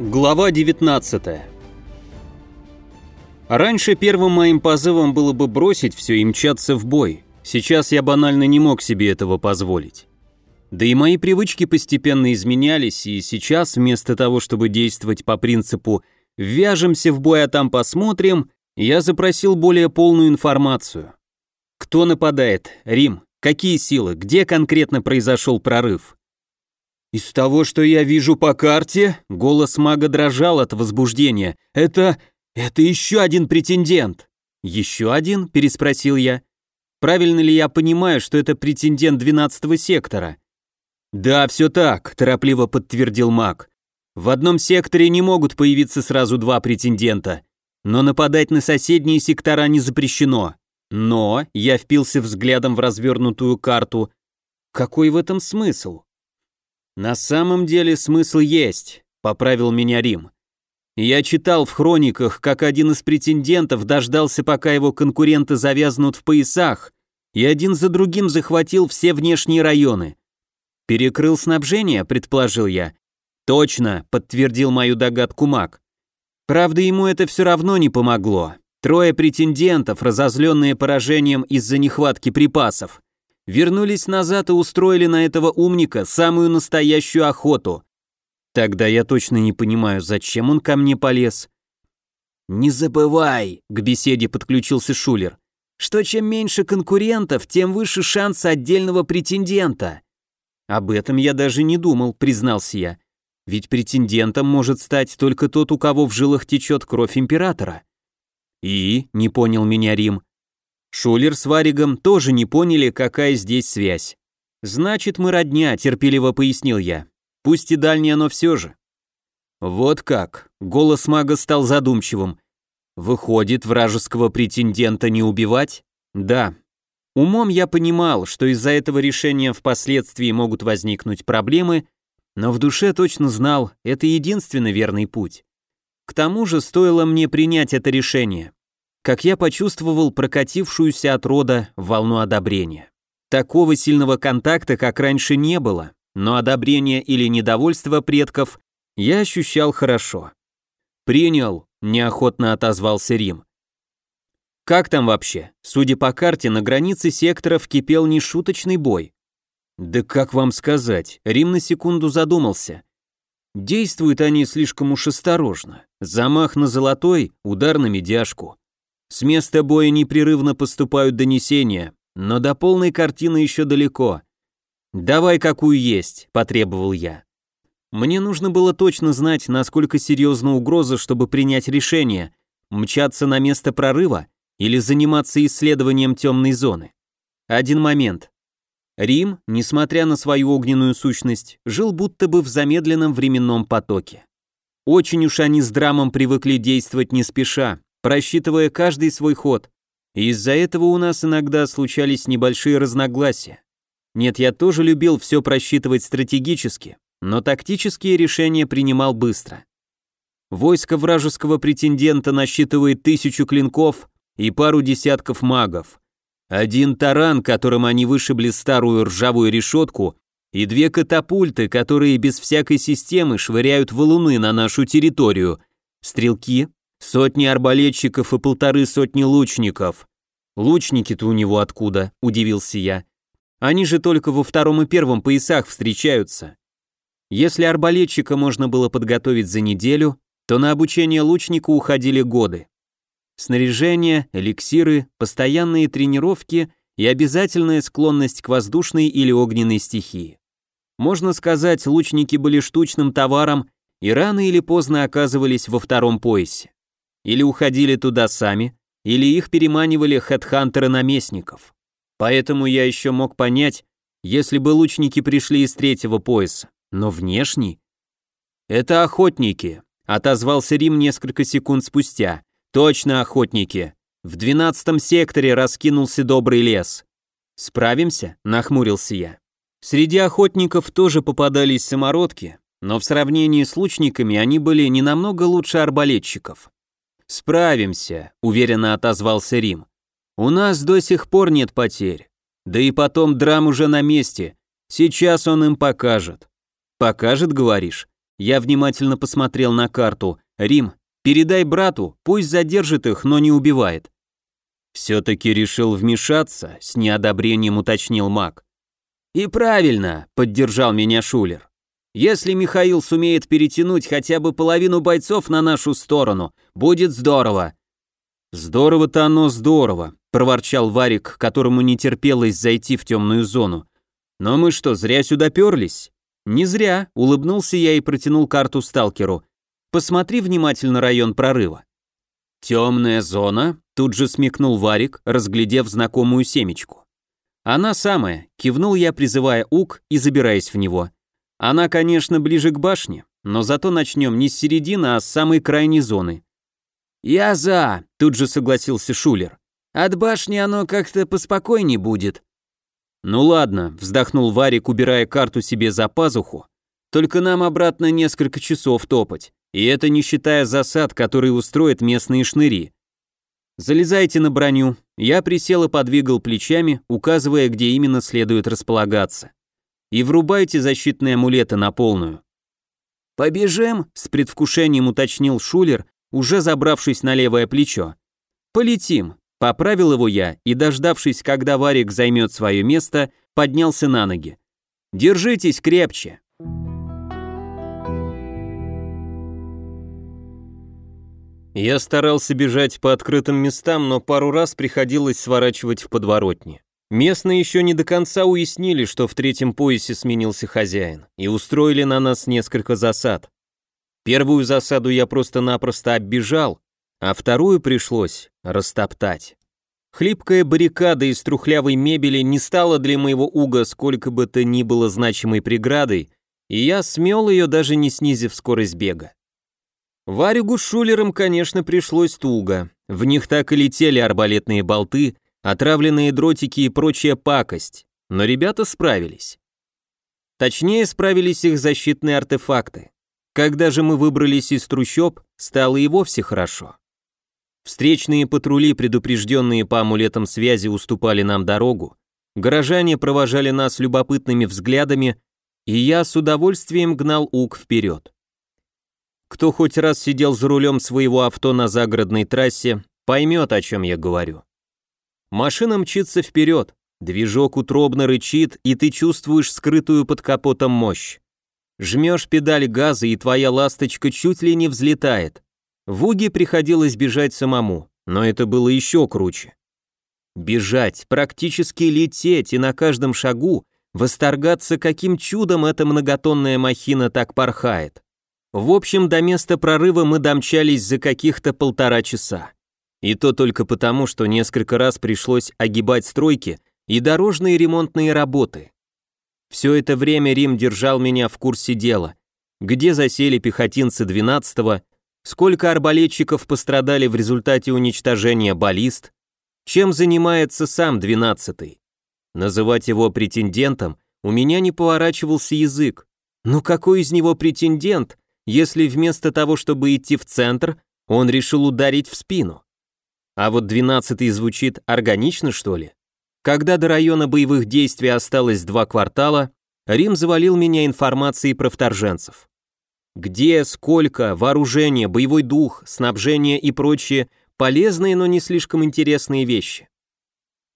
Глава 19 Раньше первым моим позывом было бы бросить все и мчаться в бой. Сейчас я банально не мог себе этого позволить. Да и мои привычки постепенно изменялись, и сейчас вместо того, чтобы действовать по принципу «вяжемся в бой, а там посмотрим», я запросил более полную информацию. Кто нападает? Рим. Какие силы? Где конкретно произошел прорыв? «Из того, что я вижу по карте», голос мага дрожал от возбуждения. «Это... это еще один претендент». «Еще один?» – переспросил я. «Правильно ли я понимаю, что это претендент 12-го сектора?» «Да, все так», – торопливо подтвердил маг. «В одном секторе не могут появиться сразу два претендента, но нападать на соседние сектора не запрещено. Но...» – я впился взглядом в развернутую карту. «Какой в этом смысл?» На самом деле смысл есть, поправил меня Рим. Я читал в хрониках, как один из претендентов дождался, пока его конкуренты завязнут в поясах, и один за другим захватил все внешние районы. Перекрыл снабжение, предположил я. Точно, подтвердил мою догадку маг. Правда, ему это все равно не помогло. Трое претендентов, разозленные поражением из-за нехватки припасов, вернулись назад и устроили на этого умника самую настоящую охоту. Тогда я точно не понимаю, зачем он ко мне полез. «Не забывай», — к беседе подключился Шулер, «что чем меньше конкурентов, тем выше шанс отдельного претендента». «Об этом я даже не думал», — признался я. «Ведь претендентом может стать только тот, у кого в жилах течет кровь императора». «И?» — не понял меня Рим. Шулер с Варигом тоже не поняли, какая здесь связь. «Значит, мы родня», — терпеливо пояснил я. «Пусть и дальняя, но все же». «Вот как», — голос мага стал задумчивым. «Выходит, вражеского претендента не убивать?» «Да». Умом я понимал, что из-за этого решения впоследствии могут возникнуть проблемы, но в душе точно знал, это единственный верный путь. К тому же стоило мне принять это решение как я почувствовал прокатившуюся от рода волну одобрения. Такого сильного контакта, как раньше, не было, но одобрение или недовольство предков я ощущал хорошо. «Принял», — неохотно отозвался Рим. «Как там вообще? Судя по карте, на границе секторов кипел нешуточный бой». «Да как вам сказать?» Рим на секунду задумался. Действуют они слишком уж осторожно. Замах на золотой, удар на медяшку. С места боя непрерывно поступают донесения, но до полной картины еще далеко. «Давай какую есть», — потребовал я. Мне нужно было точно знать, насколько серьезна угроза, чтобы принять решение, мчаться на место прорыва или заниматься исследованием темной зоны. Один момент. Рим, несмотря на свою огненную сущность, жил будто бы в замедленном временном потоке. Очень уж они с драмом привыкли действовать не спеша, просчитывая каждый свой ход. И из-за этого у нас иногда случались небольшие разногласия. Нет, я тоже любил все просчитывать стратегически, но тактические решения принимал быстро. Войско вражеского претендента насчитывает тысячу клинков и пару десятков магов. Один таран, которым они вышибли старую ржавую решетку, и две катапульты, которые без всякой системы швыряют валуны на нашу территорию. Стрелки, Сотни арбалетчиков и полторы сотни лучников. Лучники-то у него откуда, удивился я. Они же только во втором и первом поясах встречаются. Если арбалетчика можно было подготовить за неделю, то на обучение лучника уходили годы. Снаряжение, эликсиры, постоянные тренировки и обязательная склонность к воздушной или огненной стихии. Можно сказать, лучники были штучным товаром и рано или поздно оказывались во втором поясе. Или уходили туда сами, или их переманивали хедхантеры-наместников. Поэтому я еще мог понять, если бы лучники пришли из третьего пояса, но внешний. «Это охотники», — отозвался Рим несколько секунд спустя. «Точно охотники. В двенадцатом секторе раскинулся добрый лес». «Справимся?» — нахмурился я. Среди охотников тоже попадались самородки, но в сравнении с лучниками они были не намного лучше арбалетчиков. «Справимся», — уверенно отозвался Рим. «У нас до сих пор нет потерь. Да и потом драм уже на месте. Сейчас он им покажет». «Покажет, говоришь?» Я внимательно посмотрел на карту. Рим, передай брату, пусть задержит их, но не убивает. Все-таки решил вмешаться, с неодобрением уточнил маг. И правильно, поддержал меня Шулер. Если Михаил сумеет перетянуть хотя бы половину бойцов на нашу сторону, будет здорово. Здорово-то оно здорово, проворчал Варик, которому не терпелось зайти в темную зону. Но мы что, зря сюда перлись? Не зря, улыбнулся я и протянул карту сталкеру. Посмотри внимательно район прорыва. Темная зона, тут же смекнул Варик, разглядев знакомую семечку. Она самая, кивнул я, призывая Ук и забираясь в него. Она, конечно, ближе к башне, но зато начнем не с середины, а с самой крайней зоны. «Я за», — тут же согласился Шулер. «От башни оно как-то поспокойней будет». «Ну ладно», — вздохнул Варик, убирая карту себе за пазуху. «Только нам обратно несколько часов топать, и это не считая засад, которые устроят местные шныри. Залезайте на броню». Я присел и подвигал плечами, указывая, где именно следует располагаться и врубайте защитные амулеты на полную. «Побежим?» — с предвкушением уточнил Шулер, уже забравшись на левое плечо. «Полетим», — поправил его я и, дождавшись, когда Варик займет свое место, поднялся на ноги. «Держитесь крепче!» Я старался бежать по открытым местам, но пару раз приходилось сворачивать в подворотни. Местные еще не до конца уяснили, что в третьем поясе сменился хозяин, и устроили на нас несколько засад. Первую засаду я просто-напросто оббежал, а вторую пришлось растоптать. Хлипкая баррикада из трухлявой мебели не стала для моего уга сколько бы то ни было значимой преградой, и я смел ее, даже не снизив скорость бега. Варюгу с шулером, конечно, пришлось туго. В них так и летели арбалетные болты, отравленные дротики и прочая пакость, но ребята справились. Точнее, справились их защитные артефакты. Когда же мы выбрались из трущоб, стало и вовсе хорошо. Встречные патрули, предупрежденные по амулетам связи, уступали нам дорогу, горожане провожали нас любопытными взглядами, и я с удовольствием гнал ук вперед. Кто хоть раз сидел за рулем своего авто на загородной трассе, поймет, о чем я говорю. Машина мчится вперед, движок утробно рычит, и ты чувствуешь скрытую под капотом мощь. Жмешь педаль газа, и твоя ласточка чуть ли не взлетает. В Уге приходилось бежать самому, но это было еще круче. Бежать, практически лететь и на каждом шагу восторгаться, каким чудом эта многотонная махина так порхает. В общем, до места прорыва мы домчались за каких-то полтора часа. И то только потому, что несколько раз пришлось огибать стройки и дорожные ремонтные работы. Все это время Рим держал меня в курсе дела. Где засели пехотинцы 12-го, сколько арбалетчиков пострадали в результате уничтожения баллист, чем занимается сам 12-й. Называть его претендентом у меня не поворачивался язык. Ну какой из него претендент, если вместо того, чтобы идти в центр, он решил ударить в спину? А вот двенадцатый звучит органично, что ли? Когда до района боевых действий осталось два квартала, Рим завалил меня информацией про вторженцев. Где, сколько, вооружение, боевой дух, снабжение и прочие полезные, но не слишком интересные вещи.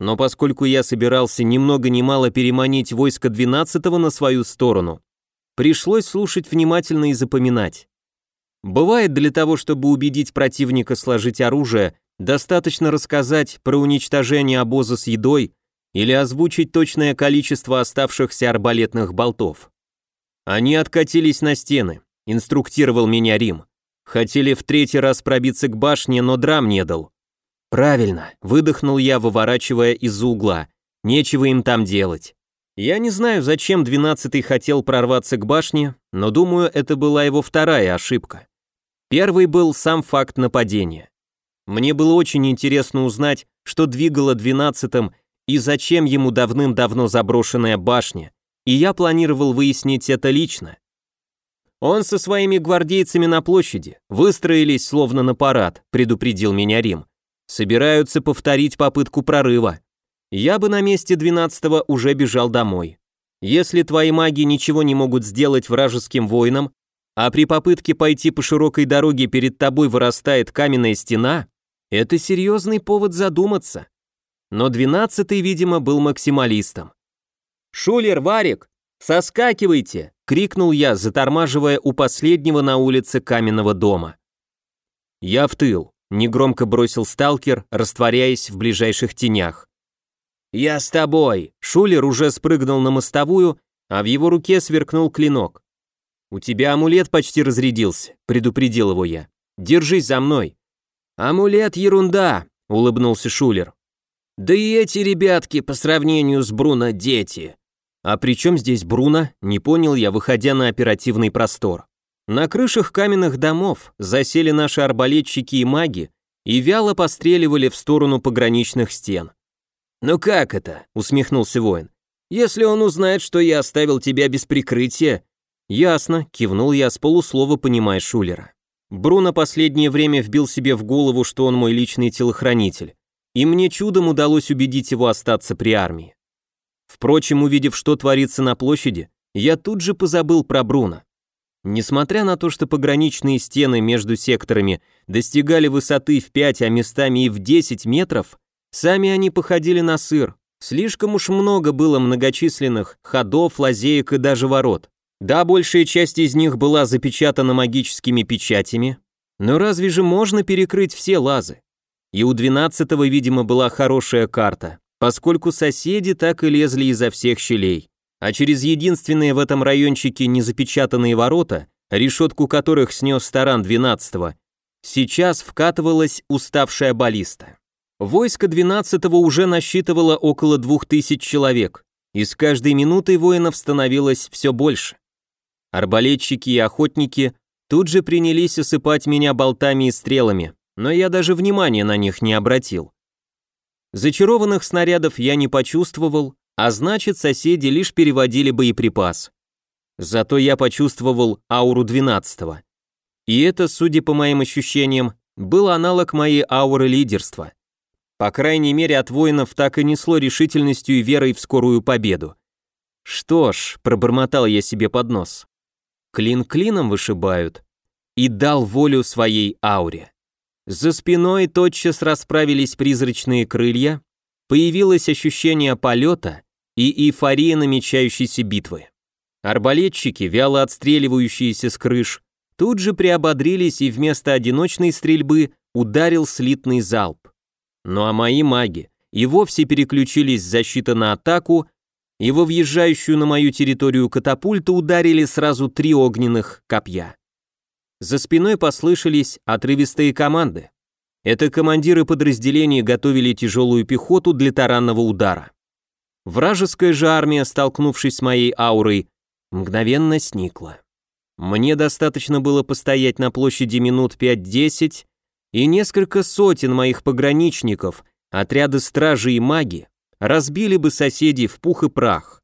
Но поскольку я собирался ни много ни мало переманить войско 12-го на свою сторону, пришлось слушать внимательно и запоминать. Бывает для того, чтобы убедить противника сложить оружие, Достаточно рассказать про уничтожение обоза с едой или озвучить точное количество оставшихся арбалетных болтов. Они откатились на стены, инструктировал меня Рим. Хотели в третий раз пробиться к башне, но драм не дал. Правильно, выдохнул я, выворачивая из-за угла. Нечего им там делать. Я не знаю, зачем двенадцатый хотел прорваться к башне, но думаю, это была его вторая ошибка. Первый был сам факт нападения. Мне было очень интересно узнать, что двигало двенадцатым и зачем ему давным-давно заброшенная башня, и я планировал выяснить это лично. Он со своими гвардейцами на площади выстроились словно на парад, предупредил меня Рим. Собираются повторить попытку прорыва. Я бы на месте двенадцатого уже бежал домой. Если твои маги ничего не могут сделать вражеским воинам, а при попытке пойти по широкой дороге перед тобой вырастает каменная стена, это серьезный повод задуматься. Но двенадцатый, видимо, был максималистом. «Шулер, Варик, соскакивайте!» — крикнул я, затормаживая у последнего на улице каменного дома. «Я в тыл», — негромко бросил сталкер, растворяясь в ближайших тенях. «Я с тобой!» Шулер уже спрыгнул на мостовую, а в его руке сверкнул клинок. «У тебя амулет почти разрядился», — предупредил его я. «Держись за мной». «Амулет — ерунда», — улыбнулся Шулер. «Да и эти ребятки по сравнению с Бруно дети». «А при чем здесь Бруно?» — не понял я, выходя на оперативный простор. На крышах каменных домов засели наши арбалетчики и маги и вяло постреливали в сторону пограничных стен. «Ну как это?» — усмехнулся воин. «Если он узнает, что я оставил тебя без прикрытия, «Ясно», — кивнул я с полуслова, понимая Шулера. Бруно последнее время вбил себе в голову, что он мой личный телохранитель, и мне чудом удалось убедить его остаться при армии. Впрочем, увидев, что творится на площади, я тут же позабыл про Бруно. Несмотря на то, что пограничные стены между секторами достигали высоты в 5, а местами и в 10 метров, сами они походили на сыр. Слишком уж много было многочисленных ходов, лазеек и даже ворот. Да, большая часть из них была запечатана магическими печатями, но разве же можно перекрыть все лазы? И у двенадцатого, видимо, была хорошая карта, поскольку соседи так и лезли изо всех щелей. А через единственные в этом райончике незапечатанные ворота, решетку которых снес таран двенадцатого, сейчас вкатывалась уставшая баллиста. Войско двенадцатого уже насчитывало около двух тысяч человек, и с каждой минутой воинов становилось все больше. Арбалетчики и охотники тут же принялись осыпать меня болтами и стрелами, но я даже внимания на них не обратил. Зачарованных снарядов я не почувствовал, а значит соседи лишь переводили боеприпас. Зато я почувствовал ауру 12 И это, судя по моим ощущениям, был аналог моей ауры лидерства. По крайней мере, от воинов так и несло решительностью и верой в скорую победу. Что ж, пробормотал я себе под нос клин клином вышибают, и дал волю своей ауре. За спиной тотчас расправились призрачные крылья, появилось ощущение полета и эйфория намечающейся битвы. Арбалетчики, вяло отстреливающиеся с крыш, тут же приободрились и вместо одиночной стрельбы ударил слитный залп. Ну а мои маги и вовсе переключились с защиты на атаку во въезжающую на мою территорию катапульту ударили сразу три огненных копья. За спиной послышались отрывистые команды. Это командиры подразделений готовили тяжелую пехоту для таранного удара. Вражеская же армия, столкнувшись с моей аурой, мгновенно сникла. Мне достаточно было постоять на площади минут 5-10, и несколько сотен моих пограничников, отряды стражи и маги разбили бы соседей в пух и прах.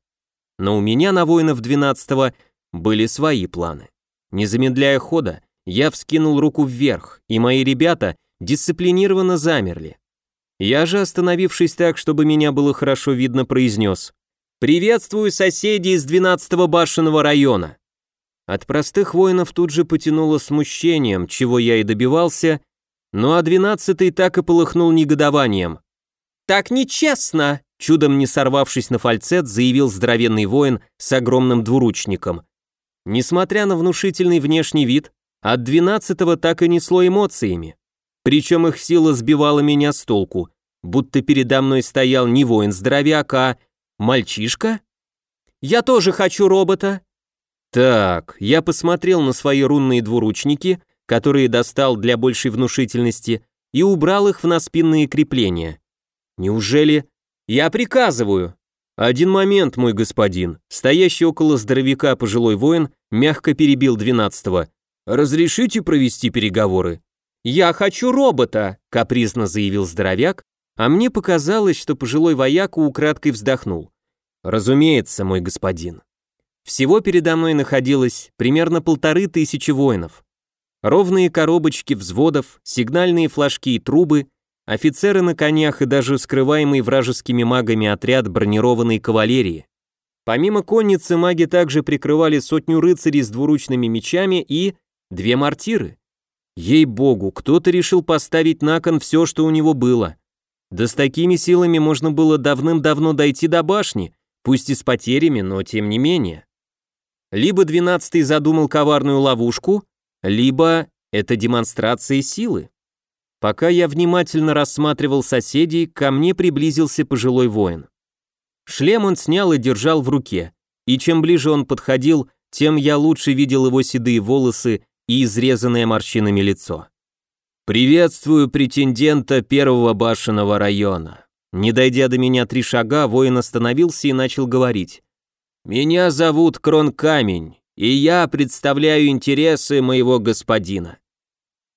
Но у меня на воинов 12-го были свои планы. Не замедляя хода, я вскинул руку вверх, и мои ребята дисциплинированно замерли. Я же, остановившись так, чтобы меня было хорошо видно, произнес «Приветствую соседей из 12-го башенного района». От простых воинов тут же потянуло смущением, чего я и добивался, ну а 12-й так и полыхнул негодованием. «Так нечестно!» Чудом не сорвавшись на фальцет, заявил здоровенный воин с огромным двуручником. Несмотря на внушительный внешний вид, от двенадцатого так и несло эмоциями. Причем их сила сбивала меня с толку, будто передо мной стоял не воин-здоровяк, а мальчишка. «Я тоже хочу робота!» Так, я посмотрел на свои рунные двуручники, которые достал для большей внушительности, и убрал их в наспинные крепления. Неужели «Я приказываю!» «Один момент, мой господин!» Стоящий около здоровяка пожилой воин мягко перебил двенадцатого. «Разрешите провести переговоры?» «Я хочу робота!» — капризно заявил здоровяк, а мне показалось, что пожилой вояка украдкой вздохнул. «Разумеется, мой господин». Всего передо мной находилось примерно полторы тысячи воинов. Ровные коробочки взводов, сигнальные флажки и трубы — офицеры на конях и даже скрываемый вражескими магами отряд бронированной кавалерии. Помимо конницы, маги также прикрывали сотню рыцарей с двуручными мечами и две мортиры. Ей-богу, кто-то решил поставить на кон все, что у него было. Да с такими силами можно было давным-давно дойти до башни, пусть и с потерями, но тем не менее. Либо двенадцатый задумал коварную ловушку, либо это демонстрация силы. Пока я внимательно рассматривал соседей, ко мне приблизился пожилой воин. Шлем он снял и держал в руке, и чем ближе он подходил, тем я лучше видел его седые волосы и изрезанное морщинами лицо. «Приветствую претендента первого башенного района». Не дойдя до меня три шага, воин остановился и начал говорить. «Меня зовут Крон Камень, и я представляю интересы моего господина».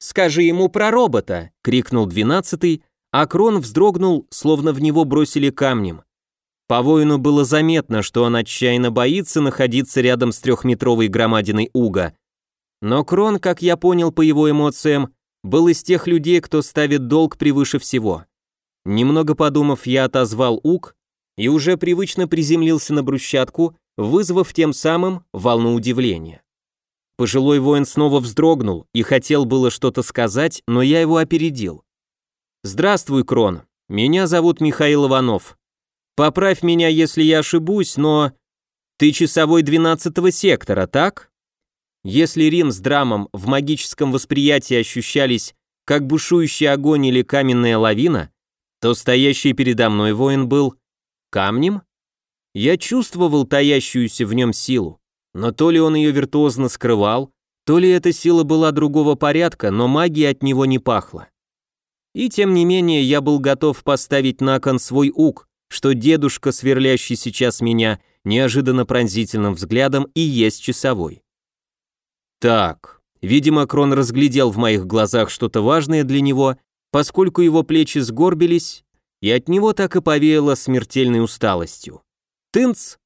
«Скажи ему про робота!» — крикнул двенадцатый, а Крон вздрогнул, словно в него бросили камнем. По воину было заметно, что он отчаянно боится находиться рядом с трехметровой громадиной Уга. Но Крон, как я понял по его эмоциям, был из тех людей, кто ставит долг превыше всего. Немного подумав, я отозвал Уг и уже привычно приземлился на брусчатку, вызвав тем самым волну удивления. Пожилой воин снова вздрогнул и хотел было что-то сказать, но я его опередил. «Здравствуй, Крон. Меня зовут Михаил Иванов. Поправь меня, если я ошибусь, но... Ты часовой 12-го сектора, так? Если Рим с драмом в магическом восприятии ощущались как бушующий огонь или каменная лавина, то стоящий передо мной воин был камнем? Я чувствовал таящуюся в нем силу, но то ли он ее виртуозно скрывал, то ли эта сила была другого порядка, но магия от него не пахла. И тем не менее я был готов поставить на кон свой ук, что дедушка, сверлящий сейчас меня неожиданно пронзительным взглядом, и есть часовой. Так, видимо, Крон разглядел в моих глазах что-то важное для него, поскольку его плечи сгорбились, и от него так и повеяло смертельной усталостью. Тынц!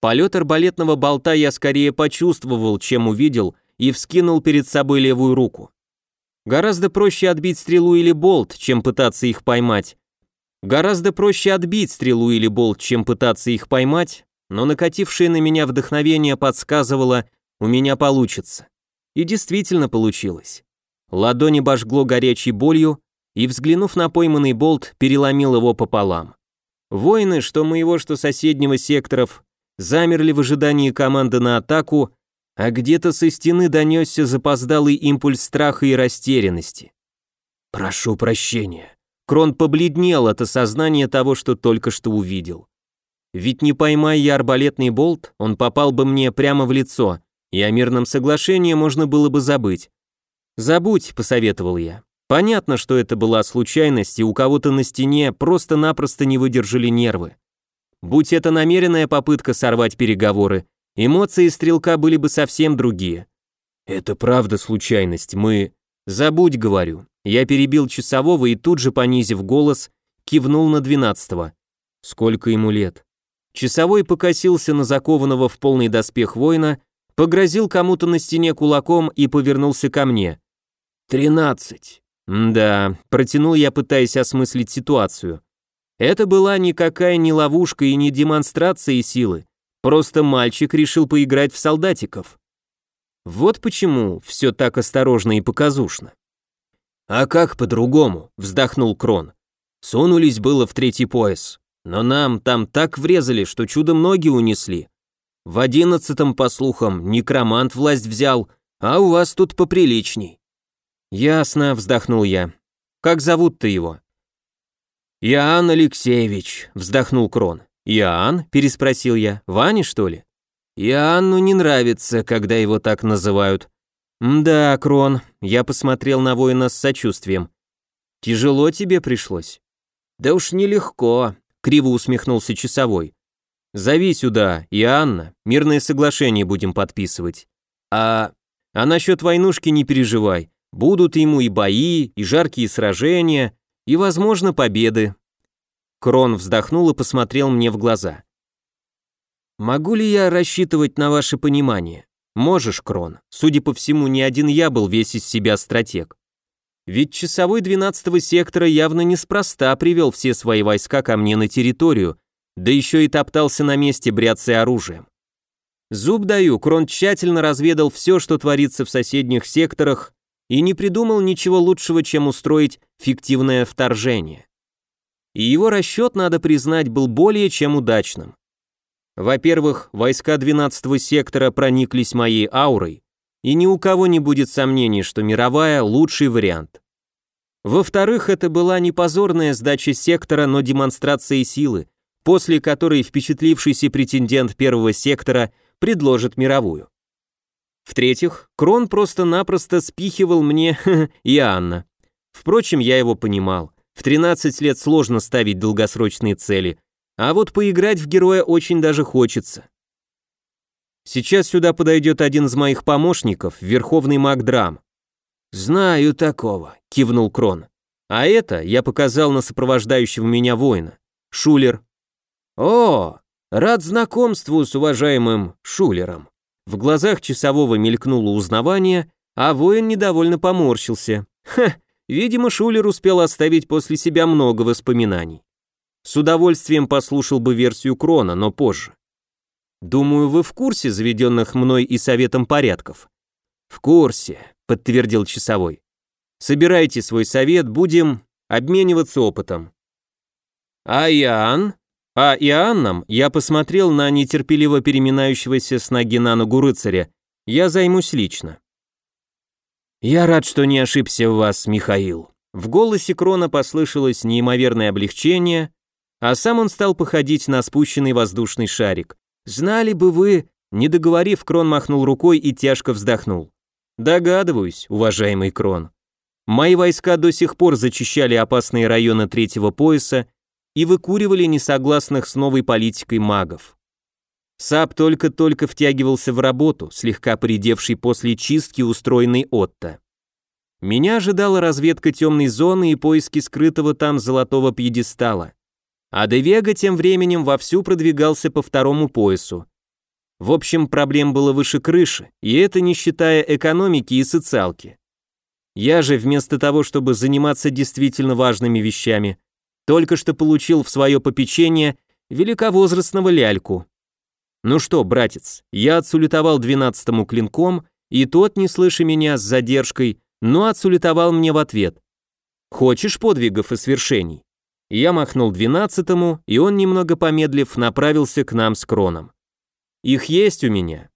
Полет арбалетного болта я скорее почувствовал, чем увидел, и вскинул перед собой левую руку. Гораздо проще отбить стрелу или болт, чем пытаться их поймать, Гораздо проще отбить стрелу или болт, чем пытаться их поймать, но накатившее на меня вдохновение подсказывало, у меня получится. И действительно получилось. Ладони божгло горячей болью, и, взглянув на пойманный болт, переломил его пополам. Воины, что моего, что соседнего секторов, замерли в ожидании команды на атаку, а где-то со стены донесся запоздалый импульс страха и растерянности. «Прошу прощения», Крон побледнел от осознания того, что только что увидел. Ведь не поймая я арбалетный болт, он попал бы мне прямо в лицо, и о мирном соглашении можно было бы забыть. «Забудь», — посоветовал я. Понятно, что это была случайность, и у кого-то на стене просто-напросто не выдержали нервы. Будь это намеренная попытка сорвать переговоры, эмоции стрелка были бы совсем другие. «Это правда случайность, мы...» «Забудь», — говорю. Я перебил часового и тут же, понизив голос, кивнул на двенадцатого. Сколько ему лет? Часовой покосился на закованного в полный доспех воина, погрозил кому-то на стене кулаком и повернулся ко мне. «Тринадцать». «Да», — протянул я, пытаясь осмыслить ситуацию. Это была никакая не ловушка и не демонстрация силы, просто мальчик решил поиграть в солдатиков. Вот почему все так осторожно и показушно. «А как по-другому?» – вздохнул Крон. «Сунулись было в третий пояс, но нам там так врезали, что чудом ноги унесли. В одиннадцатом, по слухам, некромант власть взял, а у вас тут поприличней». «Ясно», – вздохнул я. «Как зовут-то его?» «Иоанн Алексеевич», – вздохнул Крон. «Иоанн?» – переспросил я. «Ваня, что ли?» «Иоанну не нравится, когда его так называют. «Да, Крон», — я посмотрел на воина с сочувствием. «Тяжело тебе пришлось?» «Да уж нелегко», — криво усмехнулся часовой. «Зови сюда, и Анна, мирное соглашение будем подписывать. А... а насчет войнушки не переживай, будут ему и бои, и жаркие сражения, и, возможно, победы». Крон вздохнул и посмотрел мне в глаза. «Могу ли я рассчитывать на ваше понимание?» Можешь, Крон. Судя по всему, не один я был весь из себя стратег. Ведь часовой 12-го сектора явно неспроста привел все свои войска ко мне на территорию, да еще и топтался на месте, бряцая оружием. Зуб даю, Крон тщательно разведал все, что творится в соседних секторах, и не придумал ничего лучшего, чем устроить фиктивное вторжение. И его расчет, надо признать, был более чем удачным. Во-первых, войска 12-го сектора прониклись моей аурой, и ни у кого не будет сомнений, что мировая – лучший вариант. Во-вторых, это была не позорная сдача сектора, но демонстрация силы, после которой впечатлившийся претендент первого сектора предложит мировую. В-третьих, Крон просто-напросто спихивал мне и Анна. Впрочем, я его понимал. В 13 лет сложно ставить долгосрочные цели, а вот поиграть в героя очень даже хочется. Сейчас сюда подойдет один из моих помощников, верховный маг Драм. «Знаю такого», — кивнул Крон. «А это я показал на сопровождающего меня воина. Шулер». «О, рад знакомству с уважаемым Шулером». В глазах часового мелькнуло узнавание, а воин недовольно поморщился. Ха, видимо, Шулер успел оставить после себя много воспоминаний. С удовольствием послушал бы версию Крона, но позже. Думаю, вы в курсе заведенных мной и советом порядков. В курсе, подтвердил часовой. Собирайте свой совет, будем обмениваться опытом. А Иоанн? А Иоанном я посмотрел на нетерпеливо переминающегося с ноги на ногу рыцаря. Я займусь лично. Я рад, что не ошибся в вас, Михаил. В голосе Крона послышалось неимоверное облегчение, а сам он стал походить на спущенный воздушный шарик. Знали бы вы, не договорив, Крон махнул рукой и тяжко вздохнул. Догадываюсь, уважаемый Крон. Мои войска до сих пор зачищали опасные районы третьего пояса и выкуривали несогласных с новой политикой магов. САП только-только втягивался в работу, слегка поредевший после чистки, устроенной Отто. Меня ожидала разведка темной зоны и поиски скрытого там золотого пьедестала. А Девега тем временем вовсю продвигался по второму поясу. В общем, проблем было выше крыши, и это не считая экономики и социалки. Я же вместо того, чтобы заниматься действительно важными вещами, только что получил в свое попечение великовозрастного ляльку. Ну что, братец, я отсулетовал двенадцатому клинком, и тот, не слыша меня с задержкой, но отсулетовал мне в ответ. Хочешь подвигов и свершений? Я махнул двенадцатому, и он, немного помедлив, направился к нам с Кроном. Их есть у меня,